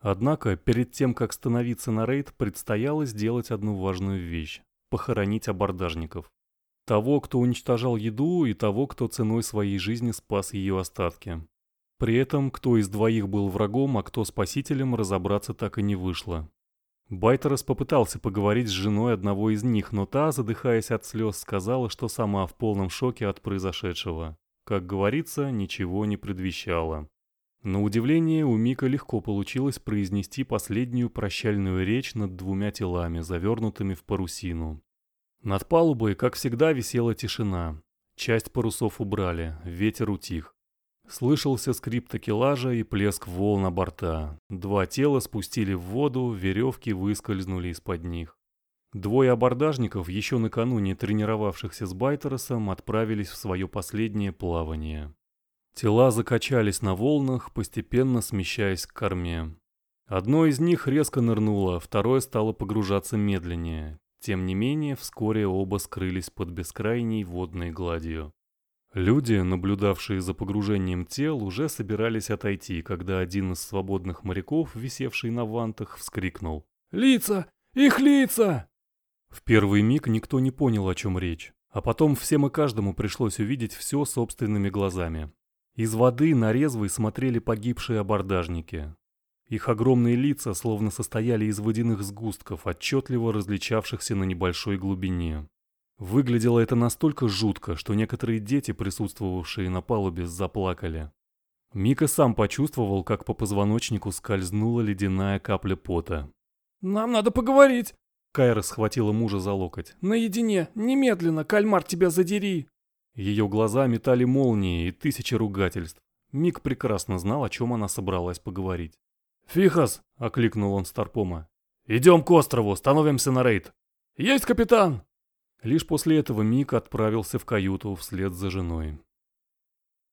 Однако, перед тем, как становиться на рейд, предстояло сделать одну важную вещь – похоронить абордажников. Того, кто уничтожал еду, и того, кто ценой своей жизни спас ее остатки. При этом, кто из двоих был врагом, а кто спасителем, разобраться так и не вышло. Байтерос попытался поговорить с женой одного из них, но та, задыхаясь от слез, сказала, что сама в полном шоке от произошедшего. Как говорится, ничего не предвещало. На удивление, у Мика легко получилось произнести последнюю прощальную речь над двумя телами, завернутыми в парусину. Над палубой, как всегда, висела тишина. Часть парусов убрали, ветер утих. Слышался скрип такелажа и плеск волн борта. Два тела спустили в воду, веревки выскользнули из-под них. Двое абордажников, еще накануне тренировавшихся с Байтеросом, отправились в свое последнее плавание. Тела закачались на волнах, постепенно смещаясь к корме. Одно из них резко нырнуло, второе стало погружаться медленнее. Тем не менее, вскоре оба скрылись под бескрайней водной гладью. Люди, наблюдавшие за погружением тел, уже собирались отойти, когда один из свободных моряков, висевший на вантах, вскрикнул. «Лица! Их лица!» В первый миг никто не понял, о чем речь. А потом всем и каждому пришлось увидеть все собственными глазами. Из воды на резвый смотрели погибшие абордажники. Их огромные лица словно состояли из водяных сгустков, отчетливо различавшихся на небольшой глубине. Выглядело это настолько жутко, что некоторые дети, присутствовавшие на палубе, заплакали. Мика сам почувствовал, как по позвоночнику скользнула ледяная капля пота. «Нам надо поговорить!» Кайра схватила мужа за локоть. «Наедине! Немедленно! Кальмар, тебя задери!» Ее глаза метали молнии и тысячи ругательств. Мик прекрасно знал, о чем она собралась поговорить. «Фихас!» — окликнул он Старпома. «Идем к острову, становимся на рейд!» «Есть, капитан!» Лишь после этого Мик отправился в каюту вслед за женой.